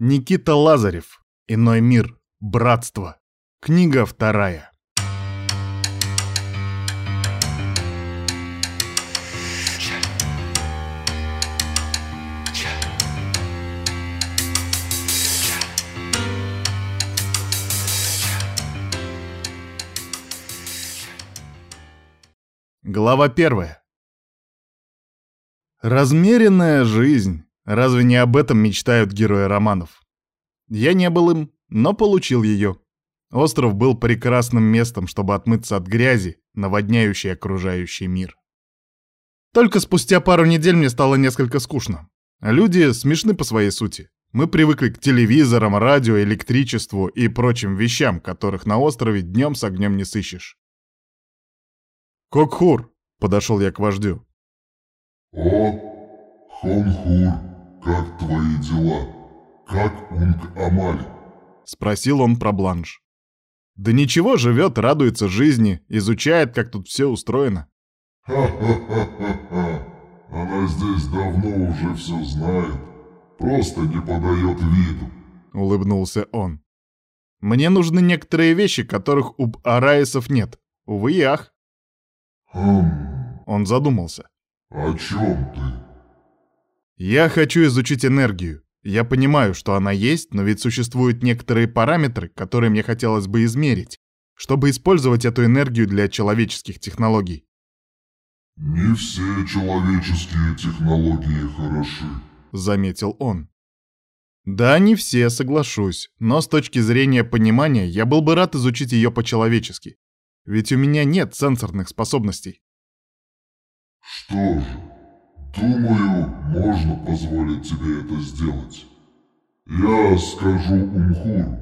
Никита Лазарев. Иной мир. Братство. Книга вторая. Глава первая. Размеренная жизнь. Разве не об этом мечтают герои романов? Я не был им, но получил ее. Остров был прекрасным местом, чтобы отмыться от грязи, наводняющей окружающий мир. Только спустя пару недель мне стало несколько скучно. Люди смешны по своей сути. Мы привыкли к телевизорам, радио, электричеству и прочим вещам, которых на острове днем с огнем не сыщешь. «Кокхур!» — подошел я к вождю. «О, Хонхур, как твои дела? Как Унг-Амали?» — спросил он про бланш. «Да ничего, живет, радуется жизни, изучает, как тут все устроено». «Ха-ха-ха-ха-ха! Она здесь давно уже все знает, просто не подает виду», — улыбнулся он. «Мне нужны некоторые вещи, которых у Араисов нет. Увы и ах». «Хм...» Он задумался. «О чем ты?» «Я хочу изучить энергию. Я понимаю, что она есть, но ведь существуют некоторые параметры, которые мне хотелось бы измерить, чтобы использовать эту энергию для человеческих технологий». «Не все человеческие технологии хороши», — заметил он. «Да, не все, соглашусь, но с точки зрения понимания я был бы рад изучить ее по-человечески. Ведь у меня нет сенсорных способностей. Что же, думаю, можно позволить тебе это сделать. Я скажу Умхуру,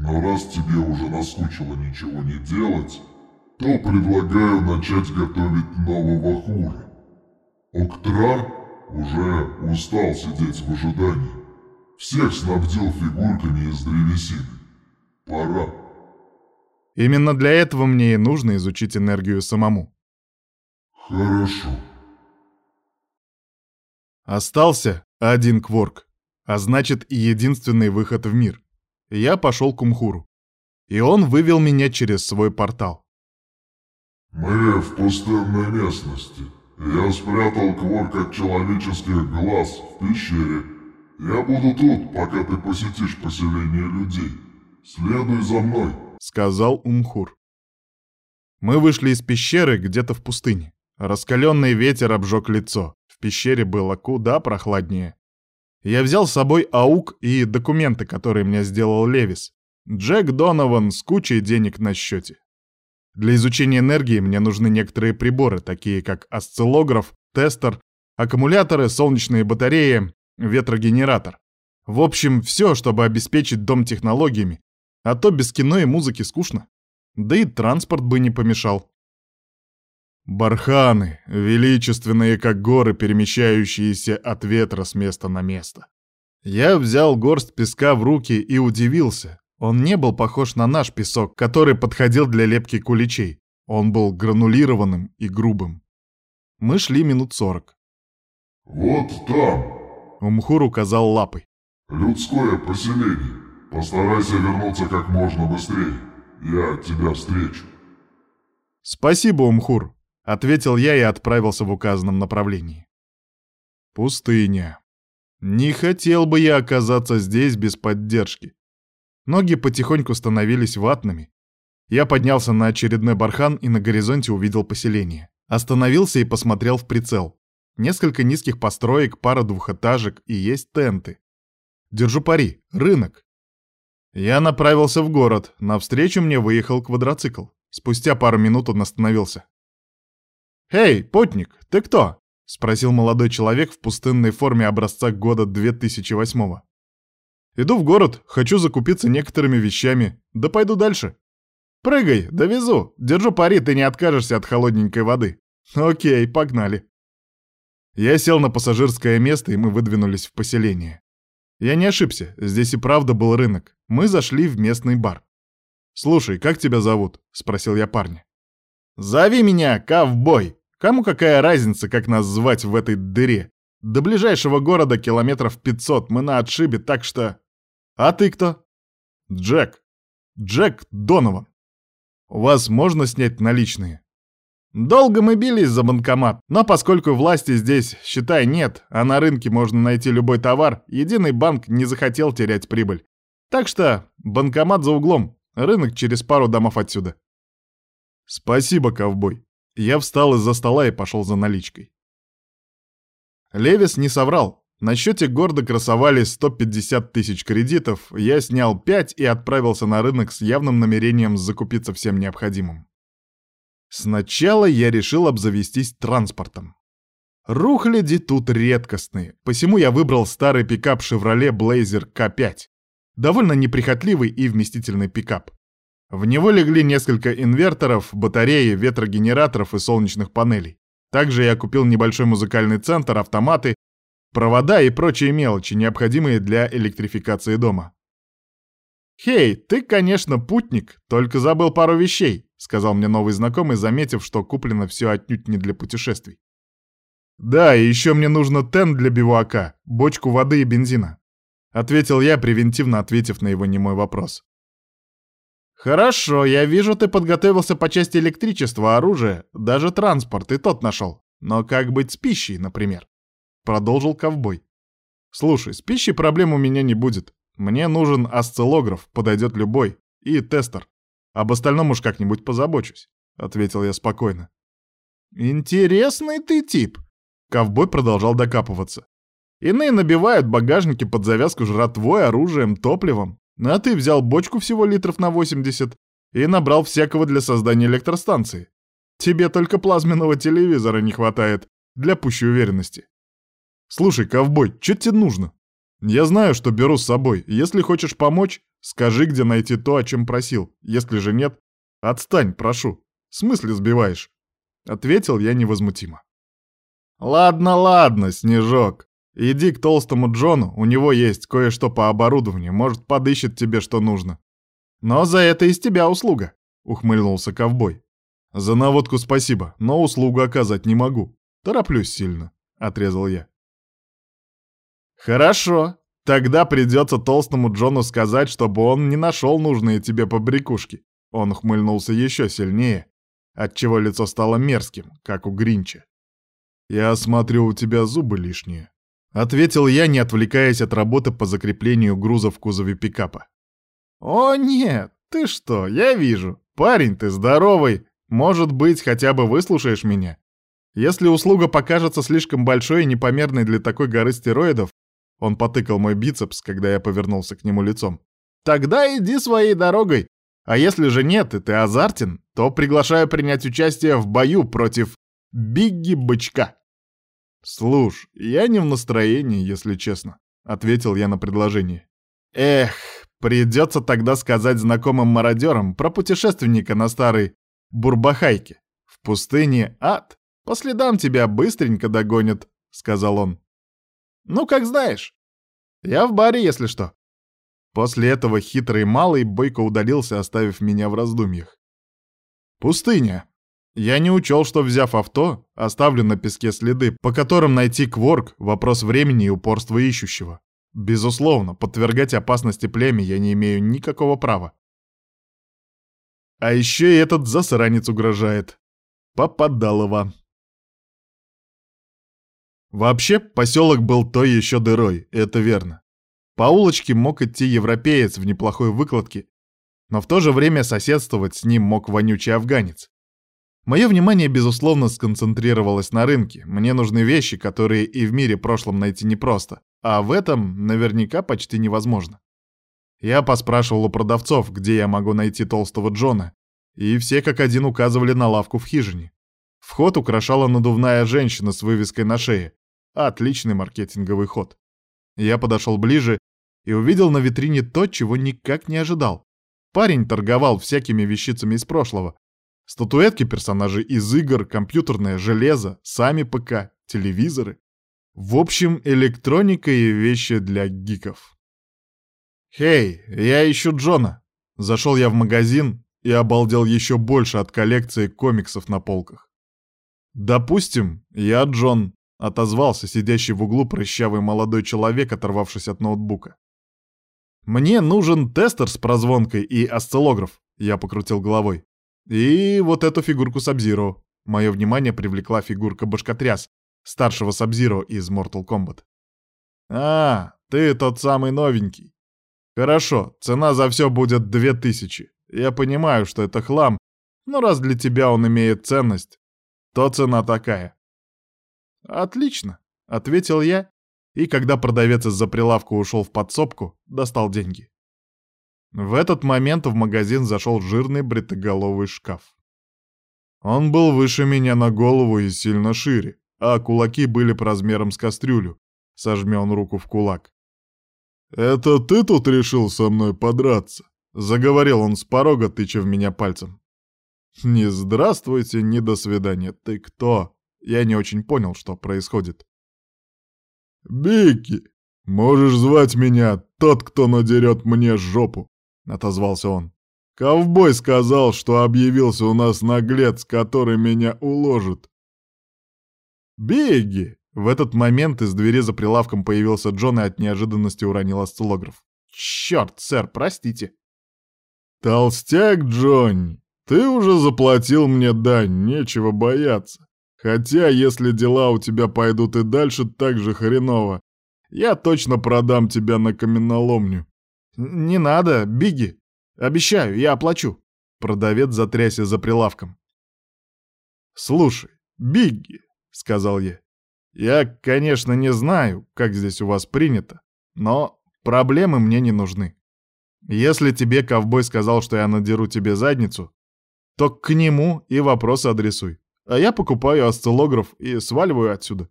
но раз тебе уже наскучило ничего не делать, то предлагаю начать готовить нового хура. Октрар уже устал сидеть в ожидании. Всех снабдил фигурками из древесины. Пора. Именно для этого мне и нужно изучить энергию самому. Хорошо. Остался один кворк, а значит и единственный выход в мир. Я пошел к Умхуру. И он вывел меня через свой портал. Мы в пустынной местности. Я спрятал кворк от человеческих глаз в пещере. Я буду тут, пока ты посетишь поселение людей. Следуй за мной сказал Умхур. Мы вышли из пещеры где-то в пустыне. Раскаленный ветер обжег лицо. Пещере было куда прохладнее. Я взял с собой АУК и документы, которые мне сделал Левис. Джек Донован с кучей денег на счете. Для изучения энергии мне нужны некоторые приборы, такие как осциллограф, тестер, аккумуляторы, солнечные батареи, ветрогенератор. В общем, все, чтобы обеспечить дом технологиями, а то без кино и музыки скучно. Да и транспорт бы не помешал. Барханы, величественные как горы, перемещающиеся от ветра с места на место. Я взял горсть песка в руки и удивился. Он не был похож на наш песок, который подходил для лепки куличей. Он был гранулированным и грубым. Мы шли минут сорок. «Вот там!» Умхур указал лапой. «Людское поселение. Постарайся вернуться как можно быстрее. Я тебя встречу. Спасибо, Умхур, ответил я и отправился в указанном направлении. Пустыня. Не хотел бы я оказаться здесь без поддержки. Ноги потихоньку становились ватными. Я поднялся на очередной бархан и на горизонте увидел поселение. Остановился и посмотрел в прицел. Несколько низких построек, пара двухэтажек и есть тенты. Держу пари. Рынок. Я направился в город. Навстречу мне выехал квадроцикл. Спустя пару минут он остановился. «Эй, путник, ты кто?» — спросил молодой человек в пустынной форме образца года 2008-го. «Иду в город, хочу закупиться некоторыми вещами, да пойду дальше». «Прыгай, довезу, держу пари, ты не откажешься от холодненькой воды». «Окей, погнали». Я сел на пассажирское место, и мы выдвинулись в поселение. Я не ошибся, здесь и правда был рынок. Мы зашли в местный бар. «Слушай, как тебя зовут?» — спросил я парня. «Зови меня ковбой. Кому какая разница, как нас звать в этой дыре? До ближайшего города километров 500, мы на отшибе, так что...» А ты кто? Джек. Джек Донован. У вас можно снять наличные? Долго мы бились за банкомат, но поскольку власти здесь, считай, нет, а на рынке можно найти любой товар, единый банк не захотел терять прибыль. Так что банкомат за углом, рынок через пару домов отсюда. Спасибо, ковбой. Я встал из-за стола и пошел за наличкой. Левис не соврал. На счете гордо красовались 150 тысяч кредитов, я снял 5 и отправился на рынок с явным намерением закупиться всем необходимым. Сначала я решил обзавестись транспортом. Рухляди тут редкостные, посему я выбрал старый пикап Chevrolet Blazer K5. Довольно неприхотливый и вместительный пикап. В него легли несколько инверторов, батареи, ветрогенераторов и солнечных панелей. Также я купил небольшой музыкальный центр, автоматы, провода и прочие мелочи, необходимые для электрификации дома. «Хей, ты, конечно, путник, только забыл пару вещей», — сказал мне новый знакомый, заметив, что куплено все отнюдь не для путешествий. «Да, и еще мне нужно тен для бивуака, бочку воды и бензина», — ответил я, превентивно ответив на его немой вопрос. «Хорошо, я вижу, ты подготовился по части электричества, оружия, даже транспорт, и тот нашел. Но как быть с пищей, например?» Продолжил ковбой. «Слушай, с пищей проблем у меня не будет. Мне нужен осциллограф, подойдет любой, и тестер. Об остальном уж как-нибудь позабочусь», — ответил я спокойно. «Интересный ты тип», — ковбой продолжал докапываться. «Иные набивают багажники под завязку жратвой, оружием, топливом, а ты взял бочку всего литров на 80 и набрал всякого для создания электростанции. Тебе только плазменного телевизора не хватает, для пущей уверенности. Слушай, ковбой, что тебе нужно? Я знаю, что беру с собой. Если хочешь помочь, скажи, где найти то, о чем просил. Если же нет, отстань, прошу. В смысле сбиваешь? Ответил я невозмутимо. Ладно, ладно, Снежок. Иди к толстому Джону, у него есть кое-что по оборудованию, может, подыщет тебе, что нужно. Но за это из тебя услуга, ухмыльнулся ковбой. За наводку спасибо, но услугу оказать не могу. Тороплюсь сильно, отрезал я. «Хорошо. Тогда придется толстому Джону сказать, чтобы он не нашел нужные тебе побрякушки». Он ухмыльнулся еще сильнее, отчего лицо стало мерзким, как у Гринча. «Я смотрю, у тебя зубы лишние», — ответил я, не отвлекаясь от работы по закреплению груза в кузове пикапа. «О нет, ты что, я вижу. Парень ты здоровый. Может быть, хотя бы выслушаешь меня. Если услуга покажется слишком большой и непомерной для такой горы стероидов, он потыкал мой бицепс, когда я повернулся к нему лицом. «Тогда иди своей дорогой. А если же нет, и ты азартен, то приглашаю принять участие в бою против Бигги-бычка». «Слушай, я не в настроении, если честно», — ответил я на предложение. «Эх, придется тогда сказать знакомым мародерам про путешественника на старой Бурбахайке. В пустыне ад. По следам тебя быстренько догонят», — сказал он. Ну, как знаешь. Я в баре, если что. После этого хитрый малый бойко удалился, оставив меня в раздумьях. Пустыня. Я не учел, что, взяв авто, оставлю на песке следы, по которым найти кворк — вопрос времени и упорства ищущего. Безусловно, подвергать опасности племя я не имею никакого права. А еще и этот засранец угрожает. Попадалово. Вообще, поселок был той еще дырой, это верно. По улочке мог идти европеец в неплохой выкладке, но в то же время соседствовать с ним мог вонючий афганец. Мое внимание, безусловно, сконцентрировалось на рынке. Мне нужны вещи, которые и в мире прошлом найти непросто, а в этом наверняка почти невозможно. Я поспрашивал у продавцов, где я могу найти толстого Джона, и все как один указывали на лавку в хижине. Вход украшала надувная женщина с вывеской на шее. Отличный маркетинговый ход. Я подошел ближе и увидел на витрине то, чего никак не ожидал. Парень торговал всякими вещицами из прошлого. Статуэтки персонажей из игр, компьютерное железо, сами ПК, телевизоры. В общем, электроника и вещи для гиков. «Хей, я ищу Джона!» Зашел я в магазин и обалдел еще больше от коллекции комиксов на полках. «Допустим, я Джон, отозвался сидящий в углу прыщавый молодой человек, оторвавшись от ноутбука. Мне нужен тестер с прозвонкой и осциллограф, я покрутил головой. И вот эту фигурку Сабзиро. Мое внимание привлекла фигурка Башкотряс, старшего Сабзиро из Mortal Kombat. А, ты тот самый новенький. Хорошо, цена за все будет две тысячи. Я понимаю, что это хлам, но раз для тебя он имеет ценность, то цена такая. Отлично, ответил я, и когда продавец из-за прилавка ушел в подсобку, достал деньги. В этот момент в магазин зашел жирный бритоголовый шкаф. Он был выше меня на голову и сильно шире, а кулаки были по размерам с кастрюлю, сожми он руку в кулак. «Это ты тут решил со мной подраться?» — заговорил он с порога, тыча в меня пальцем. «Не здравствуйте, не до свидания. Ты кто?» Я не очень понял, что происходит. «Бикки, можешь звать меня тот, кто надерет мне жопу», — отозвался он. «Ковбой сказал, что объявился у нас наглец, который меня уложит». «Бигги!» В этот момент из двери за прилавком появился Джон и от неожиданности уронил осциллограф. «Черт, сэр, простите!» «Толстяк Джонни, ты уже заплатил мне дань, нечего бояться. Хотя, если дела у тебя пойдут и дальше так же хреново, я точно продам тебя на каменоломню». «Не надо, Бигги. Обещаю, я оплачу». Продавец затрясся за прилавком. «Слушай, Бигги», — сказал я, — «я, конечно, не знаю, как здесь у вас принято, но проблемы мне не нужны. Если тебе ковбой сказал, что я надеру тебе задницу, то к нему и вопросы адресуй. А я покупаю осциллограф и сваливаю отсюда.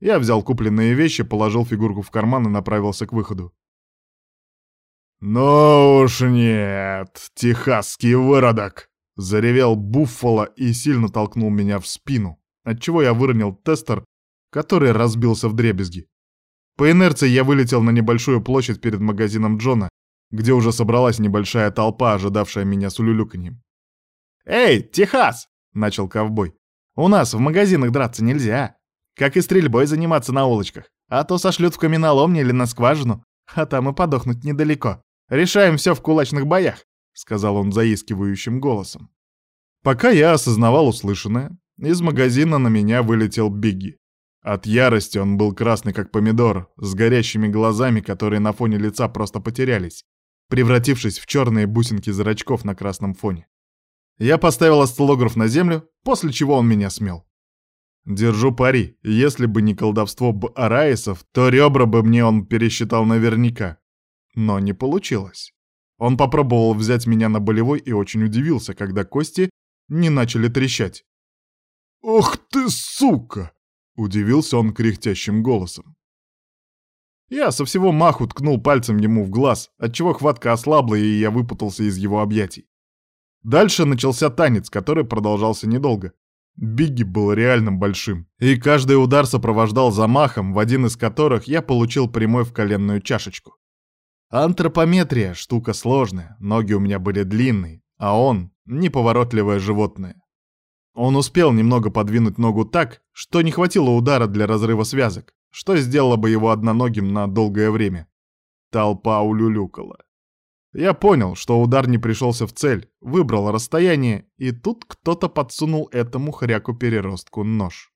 Я взял купленные вещи, положил фигурку в карман и направился к выходу. «Ну уж нет, техасский выродок!» — заревел Буффало и сильно толкнул меня в спину, отчего я выронил тестер, который разбился в дребезги. По инерции я вылетел на небольшую площадь перед магазином Джона, где уже собралась небольшая толпа, ожидавшая меня с улюлюканьем. «Эй, Техас!» — начал ковбой. «У нас в магазинах драться нельзя. Как и стрельбой заниматься на улочках. А то сошлют в каменоломню или на скважину, а там и подохнуть недалеко. Решаем все в кулачных боях», — сказал он заискивающим голосом. Пока я осознавал услышанное, из магазина на меня вылетел Бигги. От ярости он был красный как помидор, с горящими глазами, которые на фоне лица просто потерялись превратившись в черные бусинки зрачков на красном фоне. Я поставил осциллограф на землю, после чего он меня смел. Держу пари, если бы не колдовство Б. Араисов, то ребра бы мне он пересчитал наверняка. Но не получилось. Он попробовал взять меня на болевой и очень удивился, когда кости не начали трещать. «Ох ты, сука!» — удивился он кряхтящим голосом. Я со всего маху ткнул пальцем ему в глаз, отчего хватка ослабла, и я выпутался из его объятий. Дальше начался танец, который продолжался недолго. Бигги был реально большим, и каждый удар сопровождал замахом, в один из которых я получил прямой в коленную чашечку. Антропометрия — штука сложная, ноги у меня были длинные, а он — неповоротливое животное. Он успел немного подвинуть ногу так, что не хватило удара для разрыва связок, что сделало бы его одноногим на долгое время. Толпа улюлюкала. Я понял, что удар не пришелся в цель, выбрал расстояние, и тут кто-то подсунул этому хряку-переростку нож.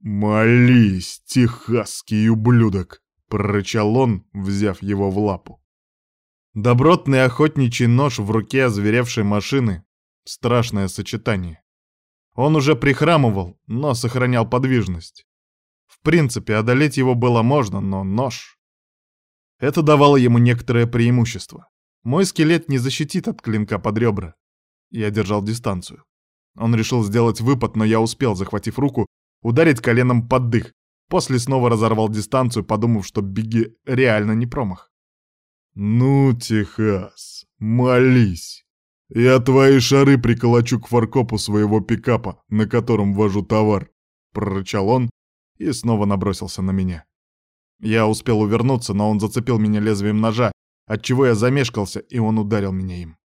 «Молись, техасский ублюдок!» — прорычал он, взяв его в лапу. Добротный охотничий нож в руке озверевшей машины — страшное сочетание. Он уже прихрамывал, но сохранял подвижность. В принципе, одолеть его было можно, но нож... Это давало ему некоторое преимущество. Мой скелет не защитит от клинка под ребра. Я держал дистанцию. Он решил сделать выпад, но я успел, захватив руку, ударить коленом под дых. После снова разорвал дистанцию, подумав, что беги реально не промах. «Ну, Техас, молись. Я твои шары приколочу к фаркопу своего пикапа, на котором вожу товар», — прорычал он, и снова набросился на меня. Я успел увернуться, но он зацепил меня лезвием ножа, отчего я замешкался, и он ударил меня им.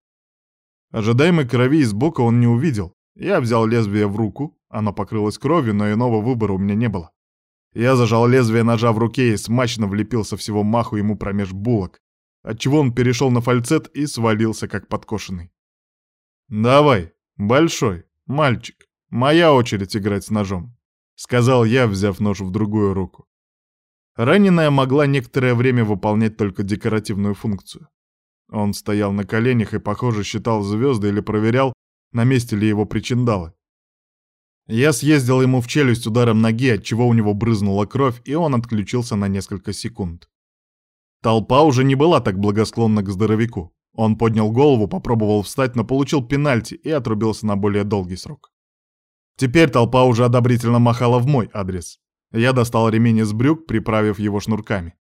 Ожидаемой крови из бока он не увидел. Я взял лезвие в руку, оно покрылось кровью, но иного выбора у меня не было. Я зажал лезвие ножа в руке и смачно влепился всего маху ему промеж булок, отчего он перешел на фальцет и свалился, как подкошенный. «Давай, большой, мальчик, моя очередь играть с ножом», — сказал я, взяв нож в другую руку. Раненая могла некоторое время выполнять только декоративную функцию. Он стоял на коленях и, похоже, считал звезды или проверял, на месте ли его причиндалы. Я съездил ему в челюсть ударом ноги, от чего у него брызнула кровь, и он отключился на несколько секунд. Толпа уже не была так благосклонна к здоровяку. Он поднял голову, попробовал встать, но получил пенальти и отрубился на более долгий срок. Теперь толпа уже одобрительно махала в мой адрес. Я достал ремень из брюк, приправив его шнурками.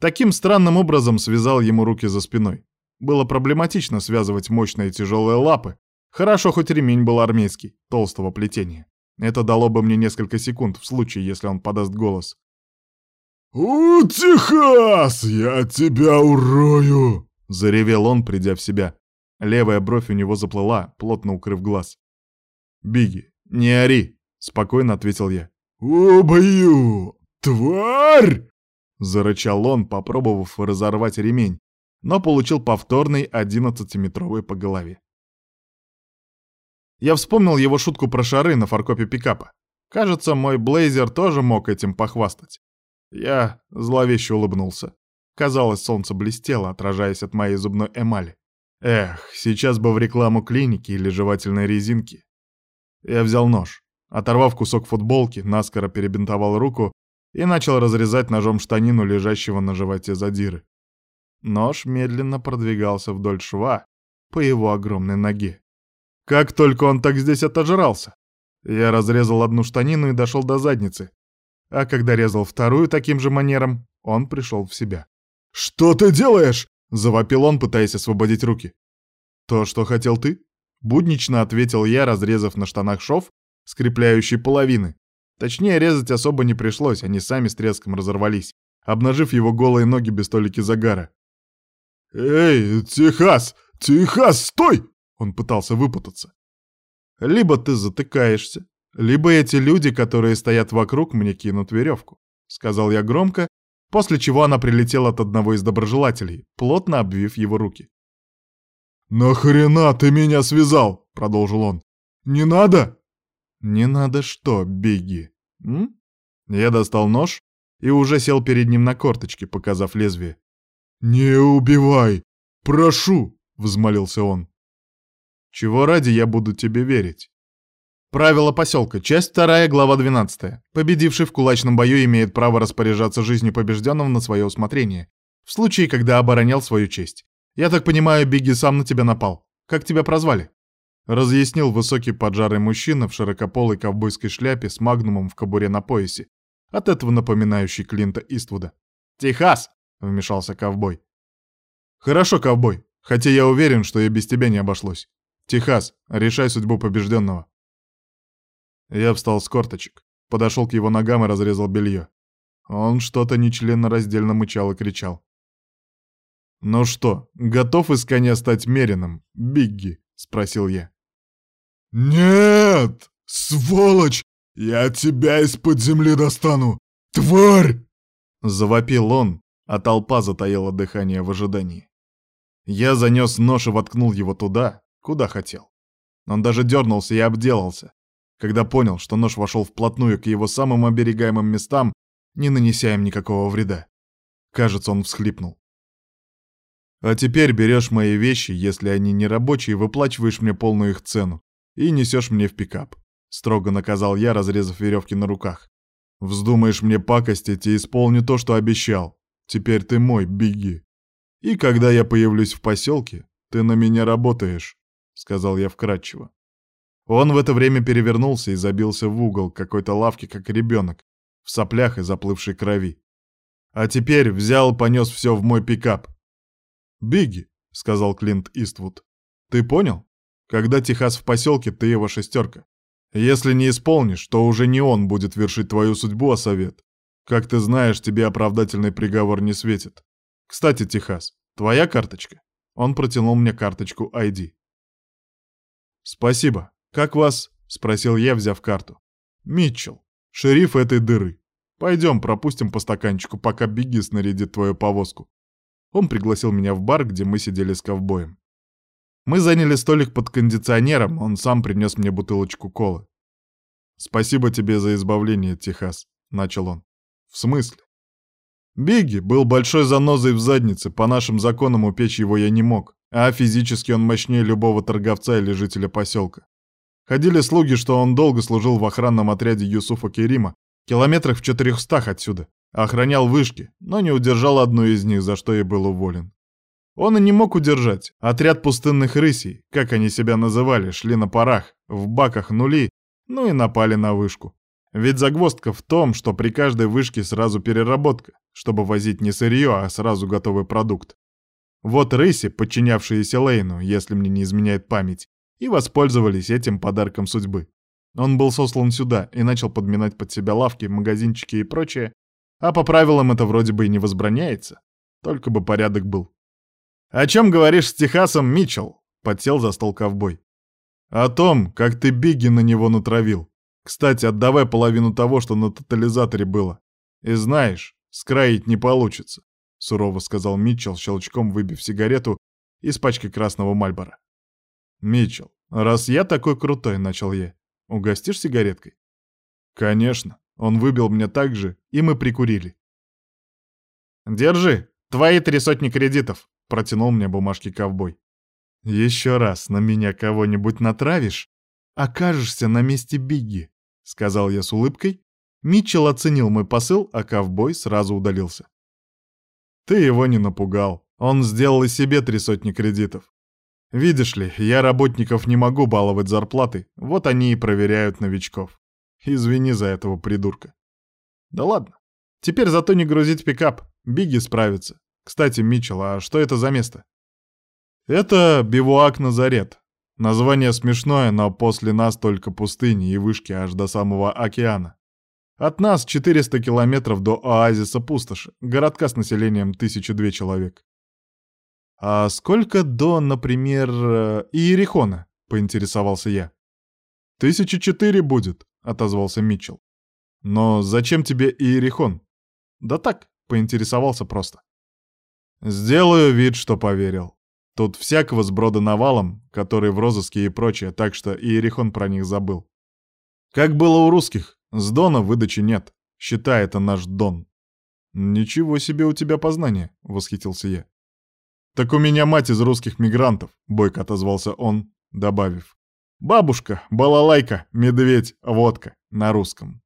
Таким странным образом связал ему руки за спиной. Было проблематично связывать мощные тяжелые лапы. Хорошо, хоть ремень был армейский, толстого плетения. Это дало бы мне несколько секунд в случае, если он подаст голос. «У, Техас, я тебя урою!» — заревел он, придя в себя. Левая бровь у него заплыла, плотно укрыв глаз. «Бигги, не ори!» — спокойно ответил я. «Убью! Тварь!» — зарычал он, попробовав разорвать ремень, но получил повторный одиннадцатиметровый по голове. Я вспомнил его шутку про шары на фаркопе пикапа. Кажется, мой блейзер тоже мог этим похвастать. Я зловеще улыбнулся. Казалось, солнце блестело, отражаясь от моей зубной эмали. Эх, сейчас бы в рекламу клиники или жевательной резинки. Я взял нож. Оторвав кусок футболки, наскоро перебинтовал руку и начал разрезать ножом штанину лежащего на животе задиры. Нож медленно продвигался вдоль шва по его огромной ноге. Как только он так здесь отожрался! Я разрезал одну штанину и дошел до задницы. А когда резал вторую таким же манером, он пришел в себя. «Что ты делаешь?» — завопил он, пытаясь освободить руки. «То, что хотел ты?» — буднично ответил я, разрезав на штанах шов скрепляющей половины. Точнее, резать особо не пришлось, они сами с треском разорвались, обнажив его голые ноги без толики загара. «Эй, Техас! Техас, стой!» Он пытался выпутаться. «Либо ты затыкаешься, либо эти люди, которые стоят вокруг, мне кинут веревку», — сказал я громко, после чего она прилетела от одного из доброжелателей, плотно обвив его руки. «Нахрена ты меня связал?» — продолжил он. «Не надо?» «Не надо что, Бигги?» м? Я достал нож и уже сел перед ним на корточки, показав лезвие. «Не убивай! Прошу!» — взмолился он. «Чего ради я буду тебе верить?» Правила поселка. Часть 2, глава 12. Победивший в кулачном бою имеет право распоряжаться жизнью побежденного на свое усмотрение. В случае, когда оборонял свою честь. Я так понимаю, Бигги сам на тебя напал. Как тебя прозвали? разъяснил высокий поджарый мужчина в широкополой ковбойской шляпе с магнумом в кобуре на поясе, от этого напоминающий Клинта Иствуда. «Техас!» — вмешался ковбой. «Хорошо, ковбой, хотя я уверен, что и без тебя не обошлось. Техас, решай судьбу побежденного». Я встал с корточек, подошел к его ногам и разрезал белье. Он что-то нечленораздельно мычал и кричал. «Ну что, готов из коня стать мерином, Бигги?» — спросил я. «Нет! Сволочь! Я тебя из-под земли достану! Тварь!» Завопил он, а толпа затаила дыхание в ожидании. Я занес нож и воткнул его туда, куда хотел. Он даже дернулся и обделался, когда понял, что нож вошел вплотную к его самым оберегаемым местам, не нанеся им никакого вреда. Кажется, он всхлипнул. А теперь берешь мои вещи, если они не рабочие, выплачиваешь мне полную их цену и несешь мне в пикап. Строго наказал я, разрезав веревки на руках. Вздумаешь мне пакостить и исполню то, что обещал. Теперь ты мой, беги. И когда я появлюсь в поселке, ты на меня работаешь, сказал я вкратчиво. Он в это время перевернулся и забился в угол какой-то лавки, как ребенок, в соплях и заплывшей крови. А теперь взял, понес все в мой пикап, «Бигги», — сказал Клинт Иствуд. «Ты понял? Когда Техас в поселке, ты его шестерка. Если не исполнишь, то уже не он будет вершить твою судьбу, а совет. Как ты знаешь, тебе оправдательный приговор не светит. Кстати, Техас, твоя карточка?» Он протянул мне карточку ID. «Спасибо. Как вас?» — спросил я, взяв карту. «Митчелл, шериф этой дыры. Пойдем, пропустим по стаканчику, пока Бигги снарядит твою повозку. Он пригласил меня в бар, где мы сидели с ковбоем. Мы заняли столик под кондиционером, он сам принес мне бутылочку колы. «Спасибо тебе за избавление, Техас», — начал он. «В смысле?» Бигги был большой занозой в заднице, по нашим законам упечь его я не мог, а физически он мощнее любого торговца или жителя поселка. Ходили слуги, что он долго служил в охранном отряде Юсуфа Керима, километрах в четырехстах отсюда, охранял вышки, но не удержал одну из них, за что и был уволен. Он и не мог удержать. Отряд пустынных рысей, как они себя называли, шли на парах, в баках нули, ну и напали на вышку. Ведь загвоздка в том, что при каждой вышке сразу переработка, чтобы возить не сырье, а сразу готовый продукт. Вот рыси, подчинявшиеся Лейну, если мне не изменяет память, и воспользовались этим подарком судьбы. Он был сослан сюда и начал подминать под себя лавки, магазинчики и прочее, а по правилам это вроде бы и не возбраняется. Только бы порядок был. «О чем говоришь с Техасом, Митчелл?» — подсел за стол ковбой. «О том, как ты Бигги на него натравил. Кстати, отдавай половину того, что на тотализаторе было. И знаешь, скроить не получится», — сурово сказал Митчелл, щелчком выбив сигарету из пачки красного Мальбора. «Митчелл, раз я такой крутой», — начал я, — «угостишь сигареткой?» «Конечно». Он выбил мне так же, и мы прикурили. «Держи, твои три сотни кредитов», Протянул мне бумажки ковбой. «Еще раз на меня кого-нибудь натравишь, окажешься на месте Бигги», — сказал я с улыбкой. Митчелл оценил мой посыл, а ковбой сразу удалился. «Ты его не напугал. Он сделал и себе три сотни кредитов. Видишь ли, я работников не могу баловать зарплаты, вот они и проверяют новичков. Извини за этого придурка». «Да ладно. Теперь зато не грузить пикап. Бигги справится. Кстати, Митчелл, а что это за место? Это бивуак Назарет. Название смешное, но после нас только пустыни и вышки аж до самого океана. От нас 400 километров до оазиса Пустоши, городка с населением 1002 человек. А сколько до, например, Иерихона? Поинтересовался я. Тысяча четыре будет, отозвался Митчелл. Но зачем тебе Иерихон? Да так, поинтересовался просто. Сделаю вид, что поверил. Тут всякого сброда навалом, который в розыске и прочее, так что Иерихон про них забыл. Как было у русских, с Дона выдачи нет. Считай, это наш Дон. Ничего себе у тебя познание, восхитился я. Так у меня мать из русских мигрантов, бойко отозвался он, добавив. Бабушка, балалайка, медведь, водка на русском.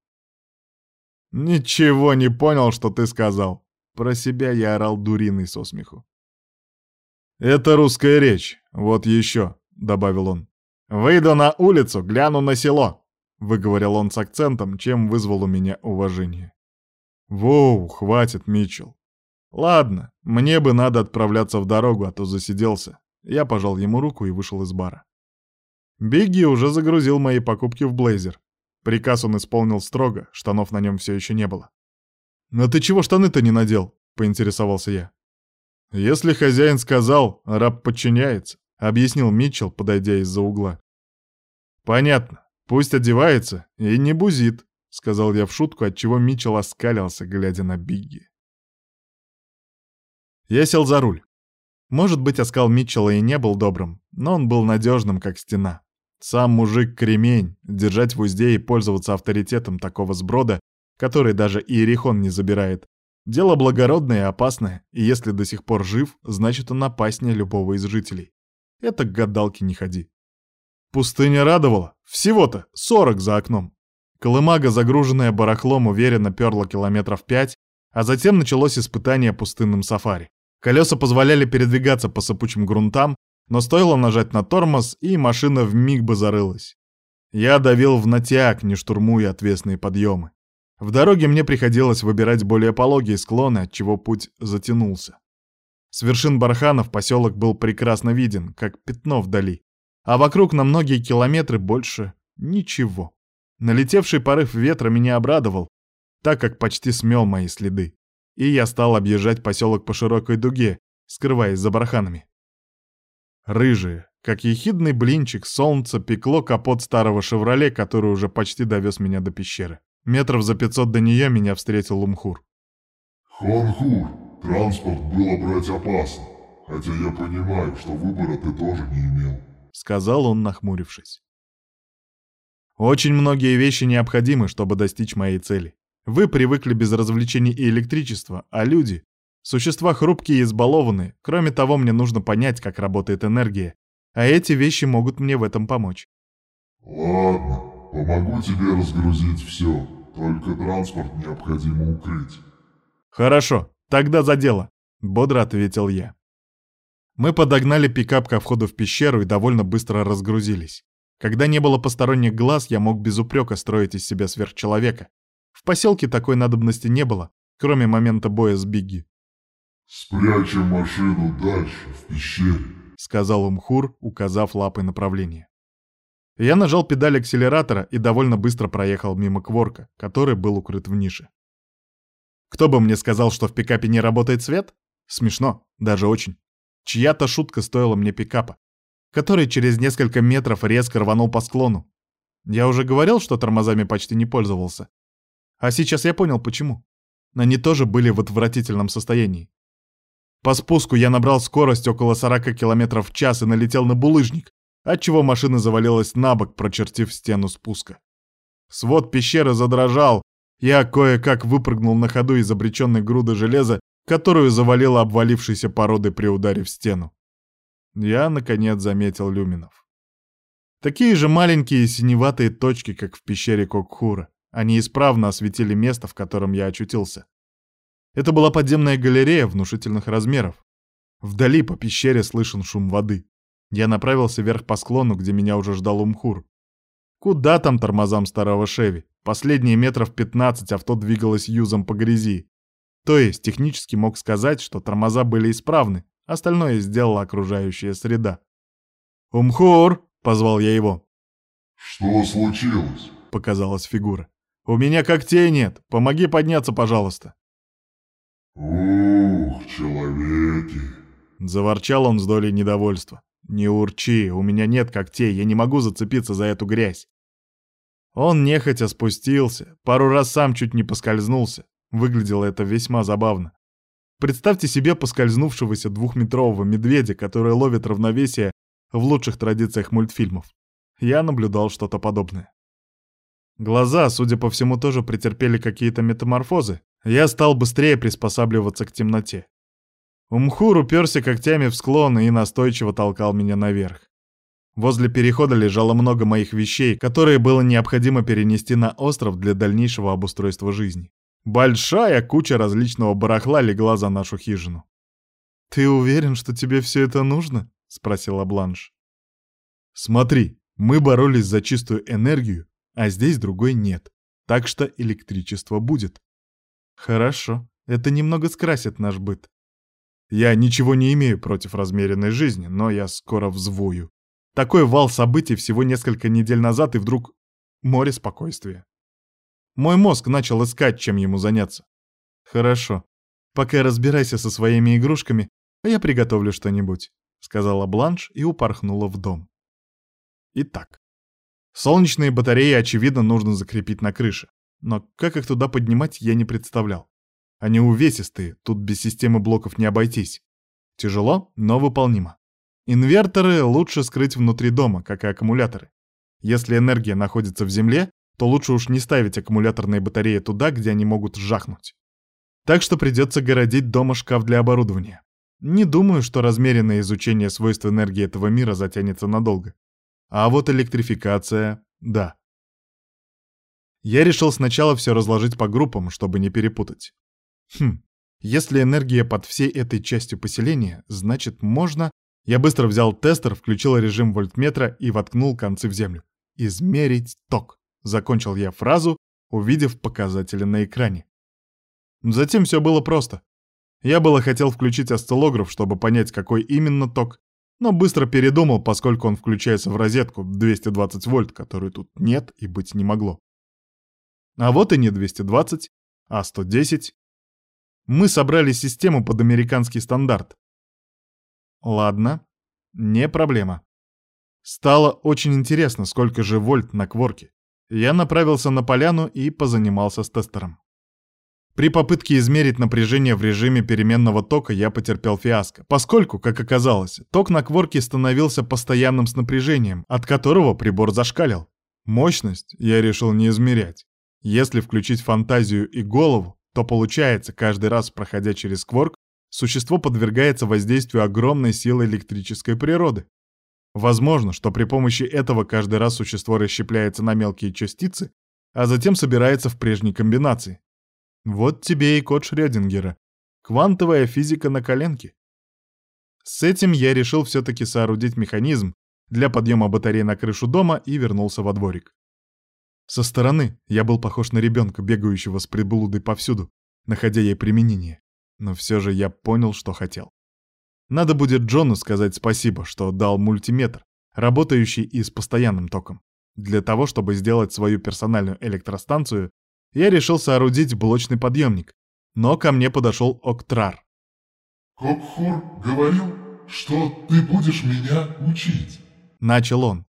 Ничего не понял, что ты сказал. Про себя я орал дуриной со смеху. «Это русская речь, вот еще», — добавил он. «Выйду на улицу, гляну на село», — выговорил он с акцентом, чем вызвал у меня уважение. «Воу, хватит, Митчелл. Ладно, мне бы надо отправляться в дорогу, а то засиделся». Я пожал ему руку и вышел из бара. Бигги уже загрузил мои покупки в блейзер. Приказ он исполнил строго, штанов на нем все еще не было. «А ты чего штаны-то не надел?» — поинтересовался я. «Если хозяин сказал, раб подчиняется», — объяснил Митчелл, подойдя из-за угла. «Понятно. Пусть одевается и не бузит», — сказал я в шутку, отчего Митчелл оскалился, глядя на Бигги. Я сел за руль. Может быть, оскал Митчелла и не был добрым, но он был надежным, как стена. Сам мужик кремень, держать в узде и пользоваться авторитетом такого сброда который даже Иерихон не забирает. Дело благородное и опасное, и если до сих пор жив, значит он опаснее любого из жителей. Это к гадалке не ходи. Пустыня радовала. Всего-то 40 за окном. Колымага, загруженная барахлом, уверенно перла километров пять, а затем началось испытание пустынным сафари. Колеса позволяли передвигаться по сыпучим грунтам, но стоило нажать на тормоз, и машина вмиг бы зарылась. Я давил в натяг, не штурмуя отвесные подъемы. В дороге мне приходилось выбирать более пологие склоны, отчего путь затянулся. С вершин барханов поселок был прекрасно виден, как пятно вдали, а вокруг на многие километры больше ничего. Налетевший порыв ветра меня обрадовал, так как почти смел мои следы, и я стал объезжать поселок по широкой дуге, скрываясь за барханами. Рыжие, как ехидный блинчик, солнце пекло капот старого «Шевроле», который уже почти довез меня до пещеры. Метров за 500 до нее меня встретил Умхур. Ханхур, транспорт было брать опасно, хотя я понимаю, что выбора ты тоже не имел. Сказал он, нахмурившись. Очень многие вещи необходимы, чтобы достичь моей цели. Вы привыкли без развлечений и электричества, а люди — существа хрупкие и избалованные. Кроме того, мне нужно понять, как работает энергия. А эти вещи могут мне в этом помочь. Ладно, помогу тебе разгрузить все. Только транспорт необходимо укрыть. Хорошо, тогда за дело, бодро ответил я. Мы подогнали пикап ко входу в пещеру и довольно быстро разгрузились. Когда не было посторонних глаз, я мог без упрека строить из себя сверхчеловека. В поселке такой надобности не было, кроме момента боя с Бигги. «Спрячем машину дальше, в пещере», — сказал Умхур, указав лапой направление. Я нажал педаль акселератора и довольно быстро проехал мимо Кворка, который был укрыт в нише. Кто бы мне сказал, что в пикапе не работает свет? Смешно, даже очень. Чья-то шутка стоила мне пикапа, который через несколько метров резко рванул по склону. Я уже говорил, что тормозами почти не пользовался. А сейчас я понял, почему. Они тоже были в отвратительном состоянии. По спуску я набрал скорость около 40 км в час и налетел на булыжник, отчего машина завалилась на бок, прочертив стену спуска. Свод пещеры задрожал, я кое-как выпрыгнул на ходу из обреченной груды железа, которую завалило обвалившейся породой при ударе в стену. Я, наконец, заметил люминов. Такие же маленькие синеватые точки, как в пещере Кокхура. Они исправно осветили место, в котором я очутился. Это была подземная галерея внушительных размеров. Вдали по пещере слышен шум воды. Я направился вверх по склону, где меня уже ждал Умхур. Куда там тормозам старого Шеви? Последние метров 15 авто двигалось юзом по грязи. То есть технически мог сказать, что тормоза были исправны, остальное сделала окружающая среда. «Умхур!» — позвал я его. «Что случилось?» — показалась фигура. «У меня когтей нет. Помоги подняться, пожалуйста». «Ух, человеки!» — заворчал он с долей недовольства. «Не урчи, у меня нет когтей, я не могу зацепиться за эту грязь». Он нехотя спустился, пару раз сам чуть не поскользнулся. Выглядело это весьма забавно. Представьте себе поскользнувшегося двухметрового медведя, который ловит равновесие в лучших традициях мультфильмов. Я наблюдал что-то подобное. Глаза, судя по всему, тоже претерпели какие-то метаморфозы. Я стал быстрее приспосабливаться к темноте. Умхур уперся когтями в склон и настойчиво толкал меня наверх. Возле перехода лежало много моих вещей, которые было необходимо перенести на остров для дальнейшего обустройства жизни. Большая куча различного барахла легла за нашу хижину. «Ты уверен, что тебе все это нужно?» — спросила Бланш. «Смотри, мы боролись за чистую энергию, а здесь другой нет, так что электричество будет». «Хорошо, это немного скрасит наш быт. Я ничего не имею против размеренной жизни, но я скоро взвою. Такой вал событий всего несколько недель назад, и вдруг море спокойствия. Мой мозг начал искать, чем ему заняться. Хорошо. Пока разбирайся со своими игрушками, а я приготовлю что-нибудь, сказала Бланш и упорхнула в дом. Итак, солнечные батареи, очевидно, нужно закрепить на крыше. Но как их туда поднимать, я не представлял. Они увесистые, тут без системы блоков не обойтись. Тяжело, но выполнимо. Инверторы лучше скрыть внутри дома, как и аккумуляторы. Если энергия находится в земле, то лучше уж не ставить аккумуляторные батареи туда, где они могут жахнуть. Так что придется городить дома шкаф для оборудования. Не думаю, что размеренное изучение свойств энергии этого мира затянется надолго. А вот электрификация — да. Я решил сначала все разложить по группам, чтобы не перепутать. Хм, если энергия под всей этой частью поселения, значит можно... Я быстро взял тестер, включил режим вольтметра и воткнул концы в землю. Измерить ток. Закончил я фразу, увидев показатели на экране. Затем все было просто. Я было хотел включить осциллограф, чтобы понять, какой именно ток, но быстро передумал, поскольку он включается в розетку 220 вольт, которой тут нет и быть не могло. А вот и не 220, а 110. Мы собрали систему под американский стандарт. Ладно, не проблема. Стало очень интересно, сколько же вольт на кворке. Я направился на поляну и позанимался с тестером. При попытке измерить напряжение в режиме переменного тока я потерпел фиаско, поскольку, как оказалось, ток на кворке становился постоянным с напряжением, от которого прибор зашкалил. Мощность я решил не измерять. Если включить фантазию и голову, то получается, каждый раз, проходя через кворк, существо подвергается воздействию огромной силы электрической природы. Возможно, что при помощи этого каждый раз существо расщепляется на мелкие частицы, а затем собирается в прежней комбинации. Вот тебе и код Шрёдингера. Квантовая физика на коленке. С этим я решил все-таки соорудить механизм для подъема батареи на крышу дома и вернулся во дворик. Со стороны я был похож на ребенка, бегающего с приблудой повсюду, находя ей применение. Но все же я понял, что хотел. Надо будет Джону сказать спасибо, что дал мультиметр, работающий и с постоянным током. Для того, чтобы сделать свою персональную электростанцию, я решил соорудить блочный подъемник, но ко мне подошел Октрар. «Кокхур говорил, что ты будешь меня учить», — начал он.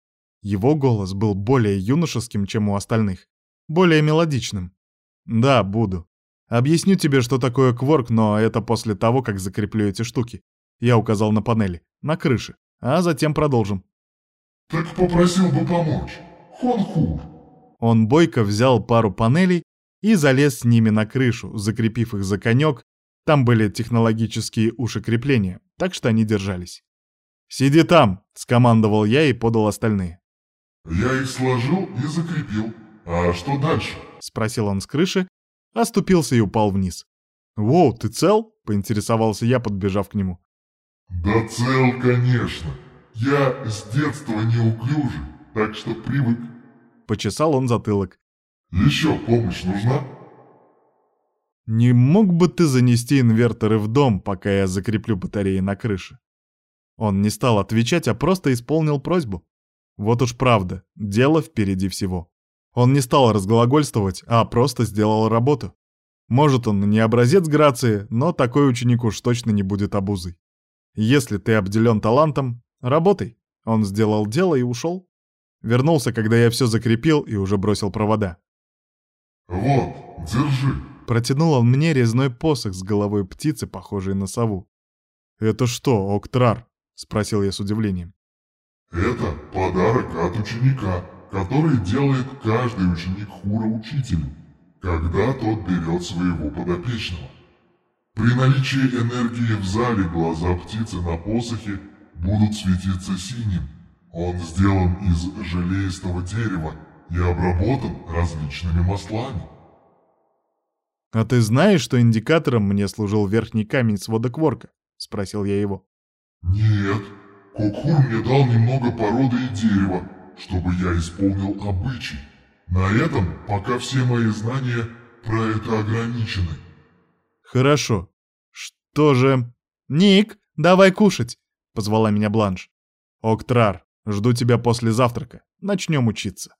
Его голос был более юношеским, чем у остальных, более мелодичным. «Да, буду. Объясню тебе, что такое кворк, но это после того, как закреплю эти штуки. Я указал на панели. На крыше. А затем продолжим. Так попросил бы помочь. Хонхур. Он бойко взял пару панелей и залез с ними на крышу, закрепив их за конек. Там были технологические уши крепления, так что они держались. «Сиди там!» — скомандовал я и подал остальные. «Я их сложил и закрепил. А что дальше?» — спросил он с крыши, оступился и упал вниз. «Воу, ты цел?» — поинтересовался я, подбежав к нему. «Да цел, конечно. Я с детства неуклюжий, так что привык». Почесал он затылок. «Еще помощь нужна?» «Не мог бы ты занести инверторы в дом, пока я закреплю батареи на крыше?» Он не стал отвечать, а просто исполнил просьбу. Вот уж правда, дело впереди всего. Он не стал разглагольствовать, а просто сделал работу. Может, он не образец грации, но такой ученик уж точно не будет обузой. Если ты обделен талантом, работай. Он сделал дело и ушел. Вернулся, когда я все закрепил и уже бросил провода. «Вот, держи!» Протянул он мне резной посох с головой птицы, похожей на сову. «Это что, Октрар?» — спросил я с удивлением. «Это подарок от ученика, который делает каждый ученик Хура учителю, когда тот берет своего подопечного. При наличии энергии в зале глаза птицы на посохе будут светиться синим. Он сделан из желеистого дерева и обработан различными маслами. «А ты знаешь, что индикатором мне служил верхний камень свода Кворка?» — спросил я его. «Нет, Кокхур мне дал немного породы и дерева, чтобы я исполнил обычай. На этом пока все мои знания про это ограничены». «Хорошо. Что же...» «Ник, давай кушать!» — позвала меня Бланш. «Октрар, жду тебя после завтрака. Начнем учиться».